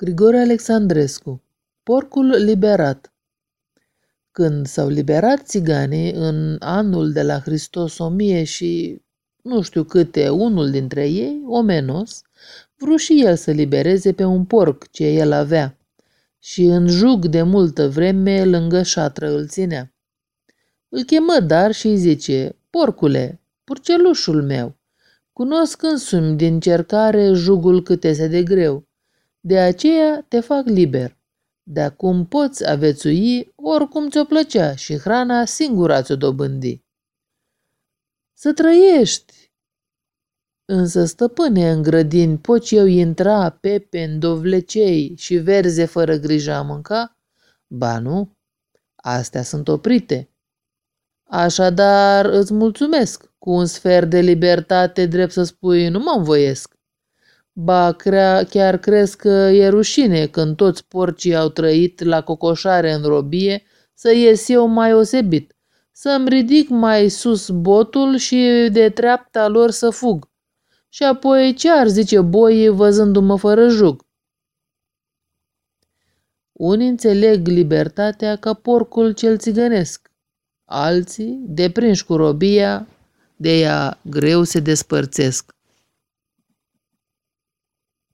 Grigore Alexandrescu Porcul liberat Când s-au liberat țiganii în anul de la Hristos o mie și nu știu câte, unul dintre ei, omenos, vru și el să libereze pe un porc ce el avea și în jug de multă vreme lângă șatră îl ținea. Îl chemă dar și îi zice, porcule, purcelușul meu, cunosc însumi din cercare jugul cât este de greu de aceea te fac liber. De acum poți avețui oricum ți-o plăcea și hrana singura ți-o dobândi. Să trăiești! Însă, stăpâne, în grădini poți eu intra, pepe, dovlecei și verze fără grijă a mânca? Ba nu, astea sunt oprite. Așadar, îți mulțumesc, cu un sfert de libertate drept să spui, nu mă învoiesc. Ba, crea, chiar crezi că e rușine când toți porcii au trăit la cocoșare în robie să ies eu mai osebit, să-mi ridic mai sus botul și de treapta lor să fug. Și apoi ce ar zice boii văzându-mă fără jug? Unii înțeleg libertatea ca porcul cel țigănesc, alții, deprinși cu robia, de ea greu se despărțesc.